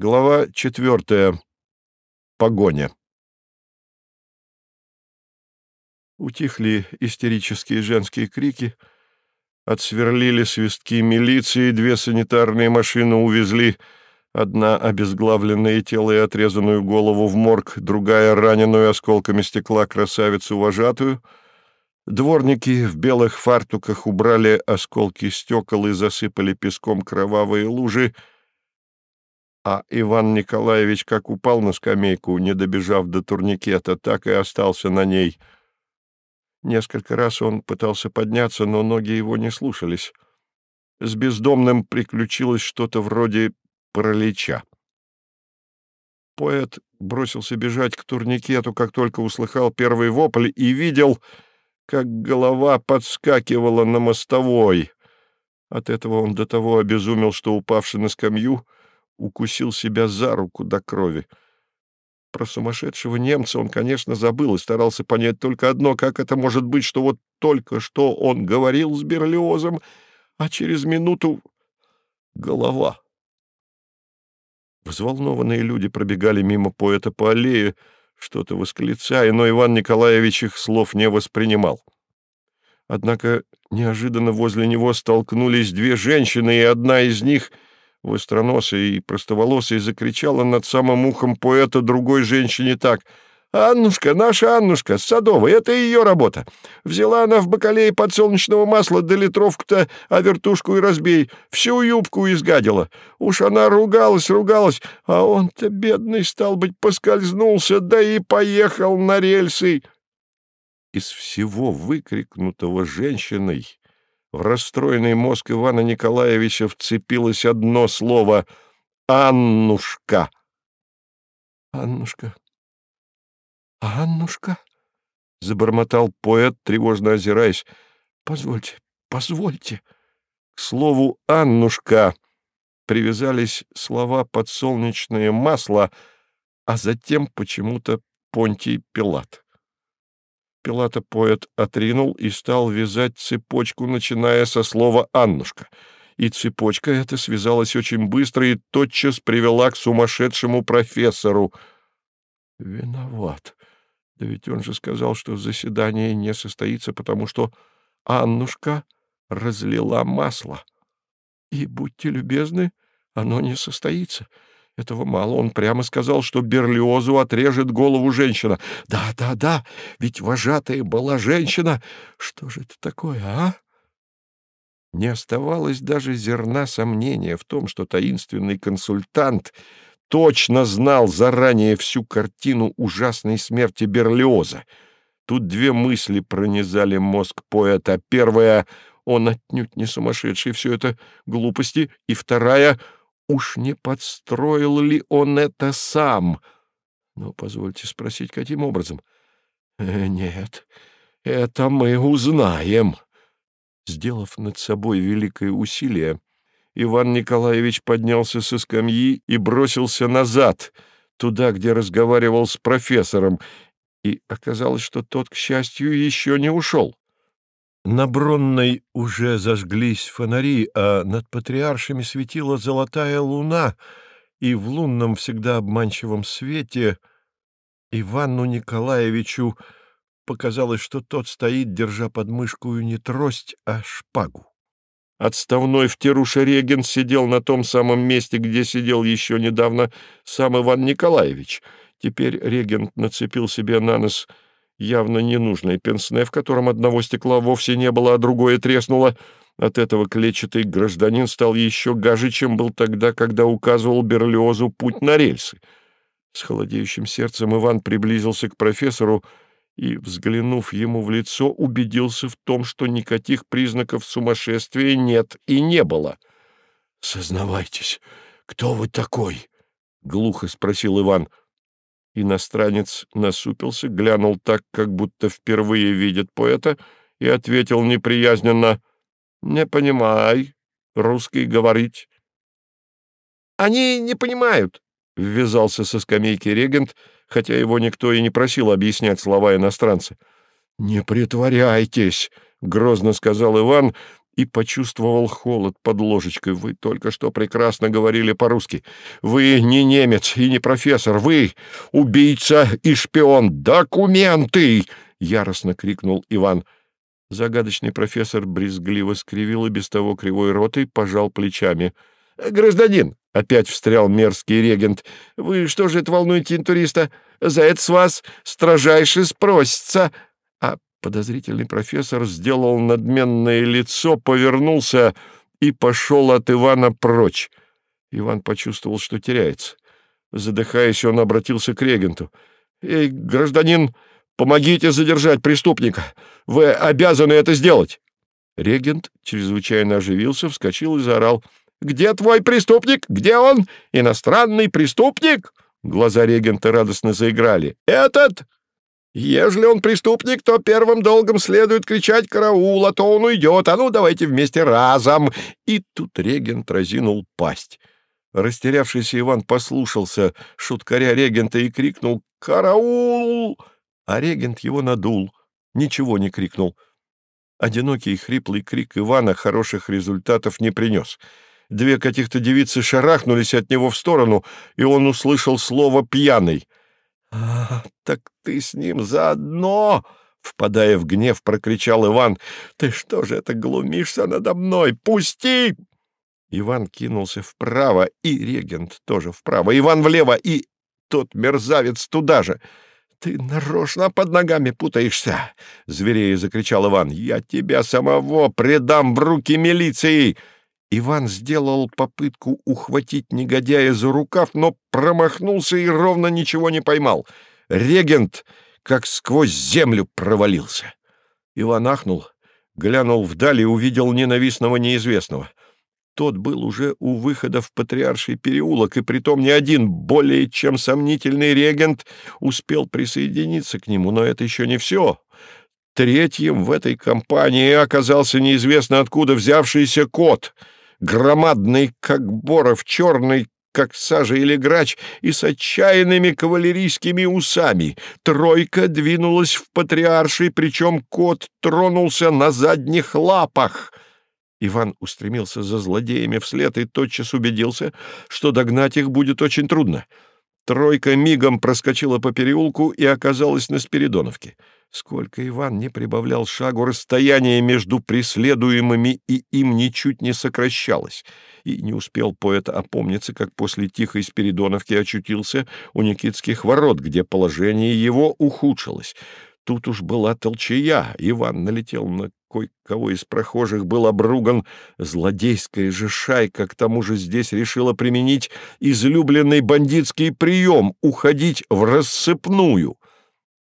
Глава четвертая. Погоня. Утихли истерические женские крики, отсверлили свистки милиции, две санитарные машины увезли, одна обезглавленное тело и отрезанную голову в морг, другая раненую осколками стекла красавицу-вожатую. Дворники в белых фартуках убрали осколки стекол и засыпали песком кровавые лужи, а Иван Николаевич как упал на скамейку, не добежав до турникета, так и остался на ней. Несколько раз он пытался подняться, но ноги его не слушались. С бездомным приключилось что-то вроде паралича. Поэт бросился бежать к турникету, как только услыхал первый вопль, и видел, как голова подскакивала на мостовой. От этого он до того обезумел, что, упавший на скамью, — укусил себя за руку до крови. Про сумасшедшего немца он, конечно, забыл и старался понять только одно, как это может быть, что вот только что он говорил с Берлиозом, а через минуту — голова. Взволнованные люди пробегали мимо поэта по аллее, что-то восклицая, но Иван Николаевич их слов не воспринимал. Однако неожиданно возле него столкнулись две женщины, и одна из них — востроносая и простоволосая, закричала над самым ухом поэта другой женщине так — «Аннушка, наша Аннушка, Садовая, это ее работа. Взяла она в бакалее подсолнечного масла до литровку-то, а вертушку и разбей, всю юбку изгадила. Уж она ругалась, ругалась, а он-то, бедный, стал быть, поскользнулся, да и поехал на рельсы». Из всего выкрикнутого женщиной в расстроенный мозг Ивана Николаевича вцепилось одно слово «Аннушка». «Аннушка! Аннушка!» — забормотал поэт, тревожно озираясь. «Позвольте, позвольте!» К слову «Аннушка» привязались слова «подсолнечное масло», а затем почему-то Понтий Пилат. Пилата поэт отринул и стал вязать цепочку, начиная со слова «Аннушка». И цепочка эта связалась очень быстро и тотчас привела к сумасшедшему профессору. «Виноват. Да ведь он же сказал, что заседание не состоится, потому что Аннушка разлила масло. И, будьте любезны, оно не состоится». Этого мало, он прямо сказал, что Берлиозу отрежет голову женщина. Да, да, да, ведь вожатая была женщина. Что же это такое, а? Не оставалось даже зерна сомнения в том, что таинственный консультант точно знал заранее всю картину ужасной смерти Берлиоза. Тут две мысли пронизали мозг поэта. Первая — он отнюдь не сумасшедший, все это глупости, и вторая — Уж не подстроил ли он это сам? Но позвольте спросить, каким образом? Э, нет, это мы узнаем. Сделав над собой великое усилие, Иван Николаевич поднялся со скамьи и бросился назад, туда, где разговаривал с профессором, и оказалось, что тот, к счастью, еще не ушел. На Бронной уже зажглись фонари, а над патриаршами светила золотая луна, и в лунном всегда обманчивом свете Ивану Николаевичу показалось, что тот стоит, держа под мышку не трость, а шпагу. Отставной в Теруше Реген сидел на том самом месте, где сидел еще недавно сам Иван Николаевич. Теперь регент нацепил себе на нос явно ненужное пенсне, в котором одного стекла вовсе не было, а другое треснуло. От этого клетчатый гражданин стал еще гаже, чем был тогда, когда указывал Берлиозу путь на рельсы. С холодеющим сердцем Иван приблизился к профессору и, взглянув ему в лицо, убедился в том, что никаких признаков сумасшествия нет и не было. — Сознавайтесь, кто вы такой? — глухо спросил Иван. — Иностранец насупился, глянул так, как будто впервые видит поэта, и ответил неприязненно «Не понимай, русский говорить». «Они не понимают», — ввязался со скамейки регент, хотя его никто и не просил объяснять слова иностранца. «Не притворяйтесь», — грозно сказал Иван, и почувствовал холод под ложечкой. Вы только что прекрасно говорили по-русски. Вы не немец и не профессор. Вы убийца и шпион. Документы! Яростно крикнул Иван. Загадочный профессор брезгливо скривил и без того кривой рот и пожал плечами. «Гражданин!» — опять встрял мерзкий регент. «Вы что же это волнуете интуриста? За это с вас строжайше спросится!» Подозрительный профессор сделал надменное лицо, повернулся и пошел от Ивана прочь. Иван почувствовал, что теряется. Задыхаясь, он обратился к регенту. «Эй, гражданин, помогите задержать преступника! Вы обязаны это сделать!» Регент чрезвычайно оживился, вскочил и заорал. «Где твой преступник? Где он? Иностранный преступник?» Глаза регента радостно заиграли. «Этот? Ежели он преступник, то первым долгом следует кричать «караул», а то он уйдет. А ну, давайте вместе разом!» И тут регент разинул пасть. Растерявшийся Иван послушался шуткаря регента и крикнул «Караул!» А регент его надул, ничего не крикнул. Одинокий хриплый крик Ивана хороших результатов не принес. Две каких-то девицы шарахнулись от него в сторону, и он услышал слово «пьяный». «А, так ты с ним заодно!» — впадая в гнев, прокричал Иван. «Ты что же это глумишься надо мной? Пусти!» Иван кинулся вправо, и регент тоже вправо, Иван влево, и тот мерзавец туда же. «Ты нарочно под ногами путаешься!» — зверея закричал Иван. «Я тебя самого предам в руки милиции!» Иван сделал попытку ухватить негодяя за рукав, но промахнулся и ровно ничего не поймал. Регент как сквозь землю провалился. Иван ахнул, глянул вдали и увидел ненавистного неизвестного. Тот был уже у выхода в Патриарший переулок, и притом не один, более чем сомнительный регент успел присоединиться к нему, но это еще не все. Третьим в этой компании оказался неизвестно откуда взявшийся кот — громадный, как боров, черный, как сажа или грач, и с отчаянными кавалерийскими усами. Тройка двинулась в патриарший, причем кот тронулся на задних лапах. Иван устремился за злодеями вслед и тотчас убедился, что догнать их будет очень трудно. Тройка мигом проскочила по переулку и оказалась на Спиридоновке. Сколько Иван не прибавлял шагу, расстояние между преследуемыми и им ничуть не сокращалось, и не успел поэт опомниться, как после тихой Спиридоновки очутился у Никитских ворот, где положение его ухудшилось. Тут уж была толчая, Иван налетел на кое-кого из прохожих, был обруган. Злодейская же шайка к тому же здесь решила применить излюбленный бандитский прием — уходить в рассыпную —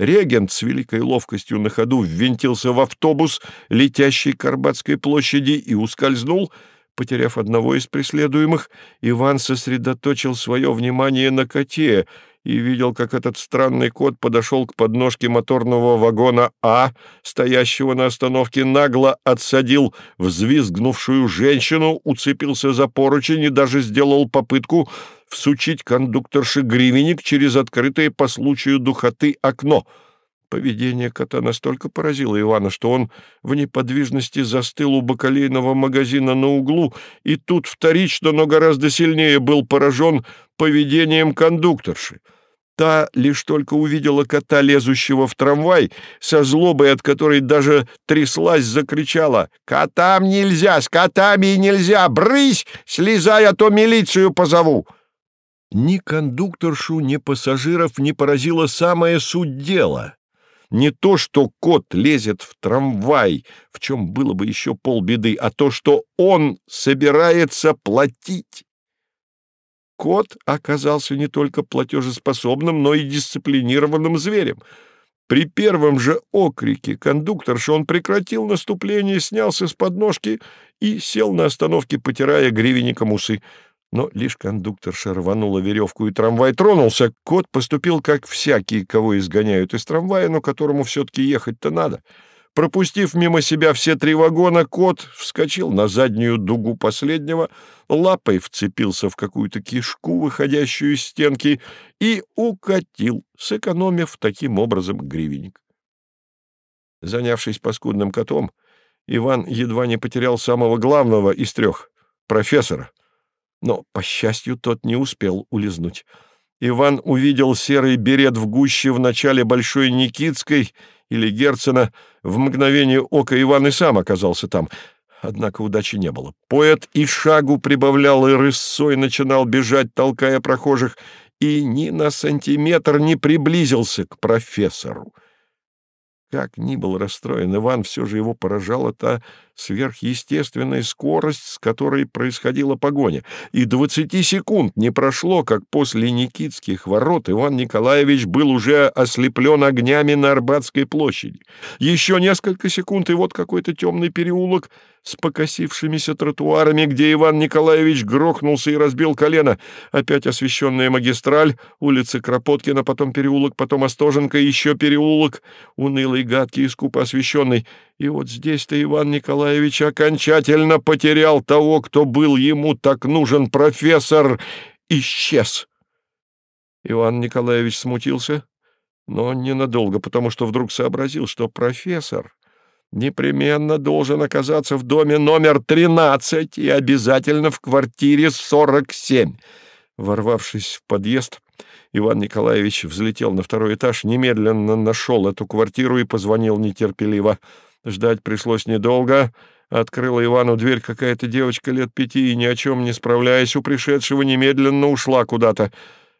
Регент с великой ловкостью на ходу ввинтился в автобус, летящий к Арбатской площади, и ускользнул. Потеряв одного из преследуемых, Иван сосредоточил свое внимание на коте и видел, как этот странный кот подошел к подножке моторного вагона А, стоящего на остановке, нагло отсадил взвизгнувшую женщину, уцепился за поручень и даже сделал попытку всучить кондукторше гривенник через открытое по случаю духоты окно. Поведение кота настолько поразило Ивана, что он в неподвижности застыл у бакалейного магазина на углу, и тут вторично, но гораздо сильнее был поражен поведением кондукторши. Та лишь только увидела кота, лезущего в трамвай, со злобой, от которой даже тряслась, закричала «Котам нельзя! С котами нельзя! Брысь! Слезай, а то милицию позову!» Ни кондукторшу, ни пассажиров не поразила самая суть дела. Не то, что кот лезет в трамвай, в чем было бы еще полбеды, а то, что он собирается платить. Кот оказался не только платежеспособным, но и дисциплинированным зверем. При первом же окрике кондукторша он прекратил наступление, снялся с подножки и сел на остановке, потирая гривенником усы. Но лишь кондукторша рванула веревку, и трамвай тронулся. Кот поступил, как всякий, кого изгоняют из трамвая, но которому все-таки ехать-то надо. Пропустив мимо себя все три вагона, кот вскочил на заднюю дугу последнего, лапой вцепился в какую-то кишку, выходящую из стенки, и укатил, сэкономив таким образом гривенник. Занявшись паскудным котом, Иван едва не потерял самого главного из трех — профессора. Но, по счастью, тот не успел улизнуть. Иван увидел серый берет в гуще в начале Большой Никитской или Герцена. В мгновение ока Иван и сам оказался там. Однако удачи не было. Поэт и шагу прибавлял, и рысой начинал бежать, толкая прохожих, и ни на сантиметр не приблизился к профессору. Как ни был расстроен Иван, все же его поражала та сверхъестественная скорость, с которой происходила погоня. И двадцати секунд не прошло, как после Никитских ворот Иван Николаевич был уже ослеплен огнями на Арбатской площади. Еще несколько секунд, и вот какой-то темный переулок — с покосившимися тротуарами, где Иван Николаевич грохнулся и разбил колено. Опять освещенная магистраль, улица Кропоткина, потом переулок, потом Остоженко, еще переулок, унылый, гадкий и скупо освещенный. И вот здесь-то Иван Николаевич окончательно потерял того, кто был ему так нужен, профессор, исчез. Иван Николаевич смутился, но ненадолго, потому что вдруг сообразил, что профессор непременно должен оказаться в доме номер 13 и обязательно в квартире 47. Ворвавшись в подъезд, Иван Николаевич взлетел на второй этаж, немедленно нашел эту квартиру и позвонил нетерпеливо. Ждать пришлось недолго. Открыла Ивану дверь какая-то девочка лет пяти и, ни о чем не справляясь, у пришедшего немедленно ушла куда-то.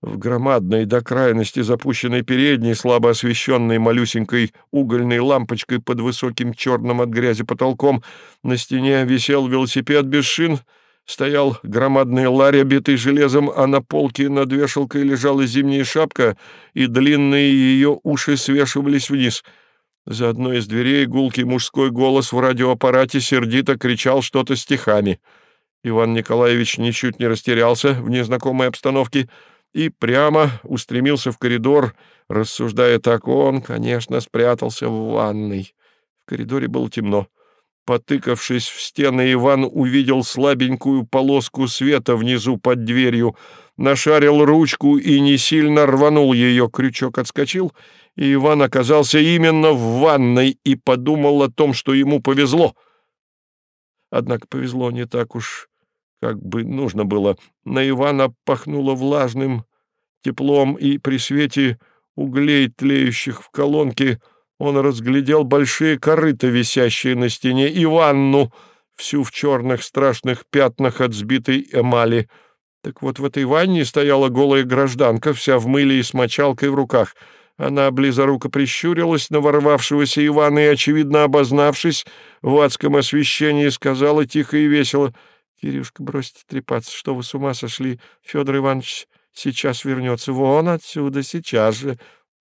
В громадной до крайности запущенной передней, слабо освещенной малюсенькой угольной лампочкой под высоким черным от грязи потолком, на стене висел велосипед без шин, стоял громадный ларь, обитый железом, а на полке над вешалкой лежала зимняя шапка, и длинные ее уши свешивались вниз. За одной из дверей гулкий мужской голос в радиоаппарате сердито кричал что-то стихами. Иван Николаевич ничуть не растерялся в незнакомой обстановке — и прямо устремился в коридор, рассуждая так, он, конечно, спрятался в ванной. В коридоре было темно. Потыкавшись в стены, Иван увидел слабенькую полоску света внизу под дверью, нашарил ручку и не сильно рванул ее. Крючок отскочил, и Иван оказался именно в ванной и подумал о том, что ему повезло. Однако повезло не так уж как бы нужно было. На Ивана пахнуло влажным теплом, и при свете углей, тлеющих в колонке, он разглядел большие корыта, висящие на стене, и ванну, всю в черных страшных пятнах от сбитой эмали. Так вот в этой ванне стояла голая гражданка, вся в мыле и с мочалкой в руках. Она близоруко прищурилась на ворвавшегося Ивана и, очевидно обознавшись, в адском освещении сказала тихо и весело — Кирюшка, бросьте трепаться, что вы с ума сошли. Федор Иванович сейчас вернется. Вон отсюда, сейчас же.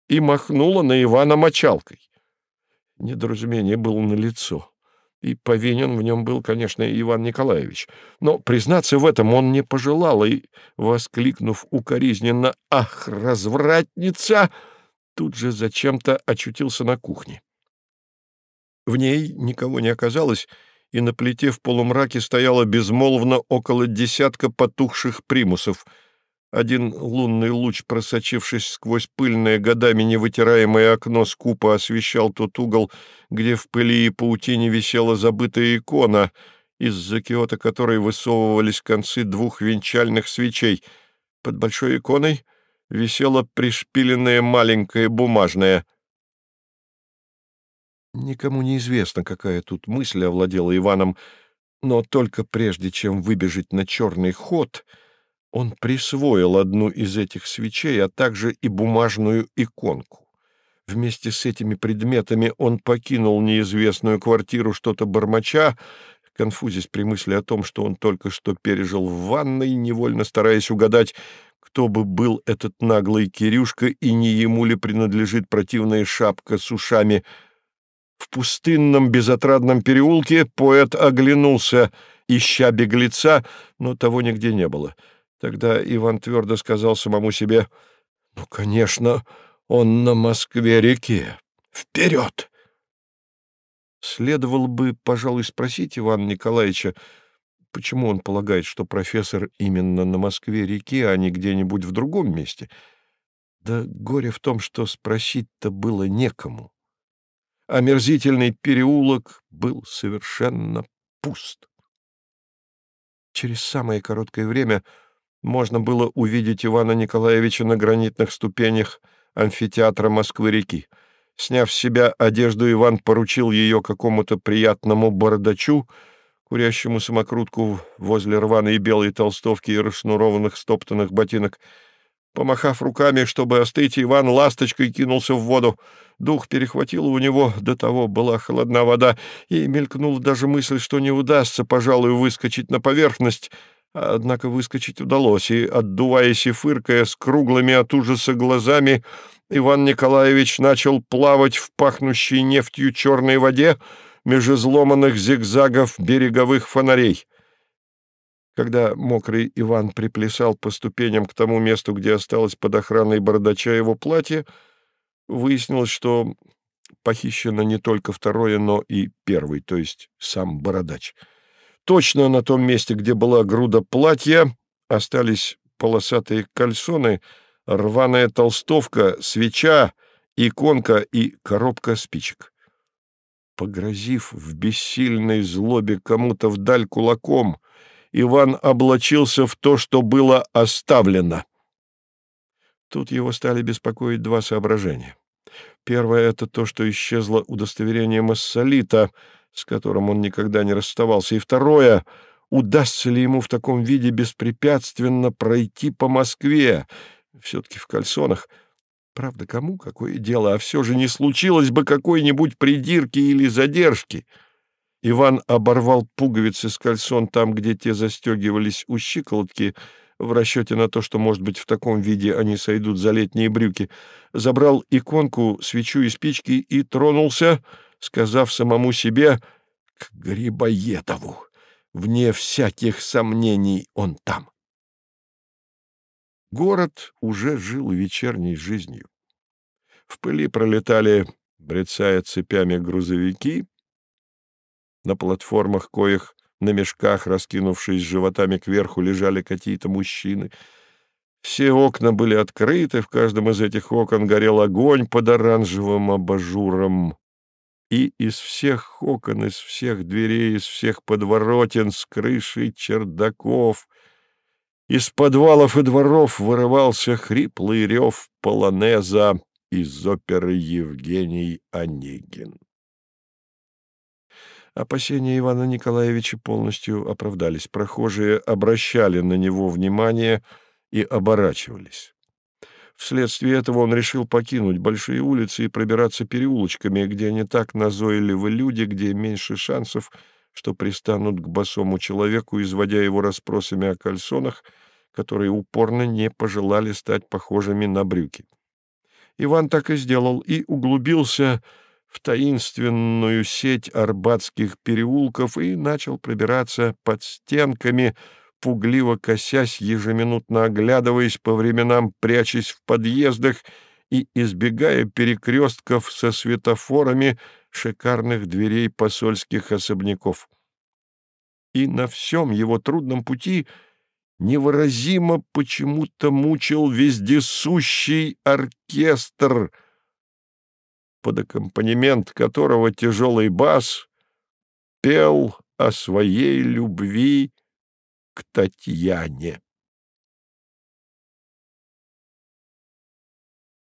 И махнула на Ивана мочалкой. Недоразумение было налицо. И повинен в нем был, конечно, Иван Николаевич. Но признаться в этом он не пожелал, и, воскликнув укоризненно «Ах, развратница!», тут же зачем-то очутился на кухне. В ней никого не оказалось, и на плите в полумраке стояло безмолвно около десятка потухших примусов. Один лунный луч, просочившись сквозь пыльное, годами невытираемое окно, скупо освещал тот угол, где в пыли и паутине висела забытая икона, из-за киота которой высовывались концы двух венчальных свечей. Под большой иконой висела пришпиленная маленькая бумажная — Никому не известно, какая тут мысль овладела Иваном, но только прежде чем выбежать на черный ход, он присвоил одну из этих свечей, а также и бумажную иконку. Вместе с этими предметами он покинул неизвестную квартиру что-то бормоча, конфузясь при мысли о том, что он только что пережил в ванной, невольно стараясь угадать, кто бы был этот наглый Кирюшка и не ему ли принадлежит противная шапка с ушами — в пустынном безотрадном переулке поэт оглянулся, ища беглеца, но того нигде не было. Тогда Иван твердо сказал самому себе, «Ну, конечно, он на Москве-реке. Вперед!» Следовало бы, пожалуй, спросить Ивана Николаевича, почему он полагает, что профессор именно на Москве-реке, а не где-нибудь в другом месте. Да горе в том, что спросить-то было некому. омерзительный переулок был совершенно пуст. Через самое короткое время можно было увидеть Ивана Николаевича на гранитных ступенях амфитеатра Москвы-реки. Сняв с себя одежду, Иван поручил ее какому-то приятному бардачу, курящему самокрутку возле рваной белой толстовки и расшнурованных стоптанных ботинок. Помахав руками, чтобы остыть, Иван ласточкой кинулся в воду. Дух перехватил у него, до того была холодна вода, и мелькнула даже мысль, что не удастся, пожалуй, выскочить на поверхность. Однако выскочить удалось, и, отдуваясь и фыркая с круглыми от ужаса глазами, Иван Николаевич начал плавать в пахнущей нефтью черной воде меж изломанных зигзагов береговых фонарей. Когда мокрый Иван приплясал по ступеням к тому месту, где осталось под охраной бардача его платье, выяснилось, что похищено не только второе, но и первый, то есть сам бородач. Точно на том месте, где была груда платья, остались полосатые кальсоны, рваная толстовка, свеча, иконка и коробка спичек. Погрозив в бессильной злобе кому-то вдаль кулаком, Иван облачился в то, что было оставлено. Тут его стали беспокоить два соображения. Первое — это то, что исчезло удостоверение массолита — с которым он никогда не расставался, и второе — удастся ли ему в таком виде беспрепятственно пройти по Москве, все-таки в кальсонах. Правда, кому какое дело, а все же не случилось бы какой-нибудь придирки или задержки. Иван оборвал пуговицы с кальсон там, где те застегивались у щиколотки, в расчете на то, что, может быть, в таком виде они сойдут за летние брюки, забрал иконку, свечу и спички и тронулся — сказав самому себе «К Грибоедову! Вне всяких сомнений он там!» Город уже жил вечерней жизнью. В пыли пролетали, брецая цепями, грузовики, на платформах коих на мешках, раскинувшись животами кверху, лежали какие-то мужчины. Все окна были открыты, в каждом из этих окон горел огонь под оранжевым абажуром и из всех окон, из всех дверей, из всех подворотен, с крыши чердаков, из подвалов и дворов вырывался хриплый рев полонеза из оперы Евгений Онегин. Опасения Ивана Николаевича полностью оправдались. Прохожие обращали на него внимание и оборачивались. Вследствие этого он решил покинуть большие улицы и пробираться переулочками, где не так назойливы люди, где меньше шансов, что пристанут к босому человеку, изводя его расспросами о кальсонах, которые упорно не пожелали стать похожими на брюки. Иван так и сделал и углубился в таинственную сеть арбатских переулков и начал пробираться под стенками, пугливо косясь, ежеминутно оглядываясь, по временам прячась в подъездах и избегая перекрестков со светофорами шикарных дверей посольских особняков. И на всем его трудном пути невыразимо почему-то мучил вездесущий оркестр, под аккомпанемент которого тяжелый бас пел о своей любви к Татьяне.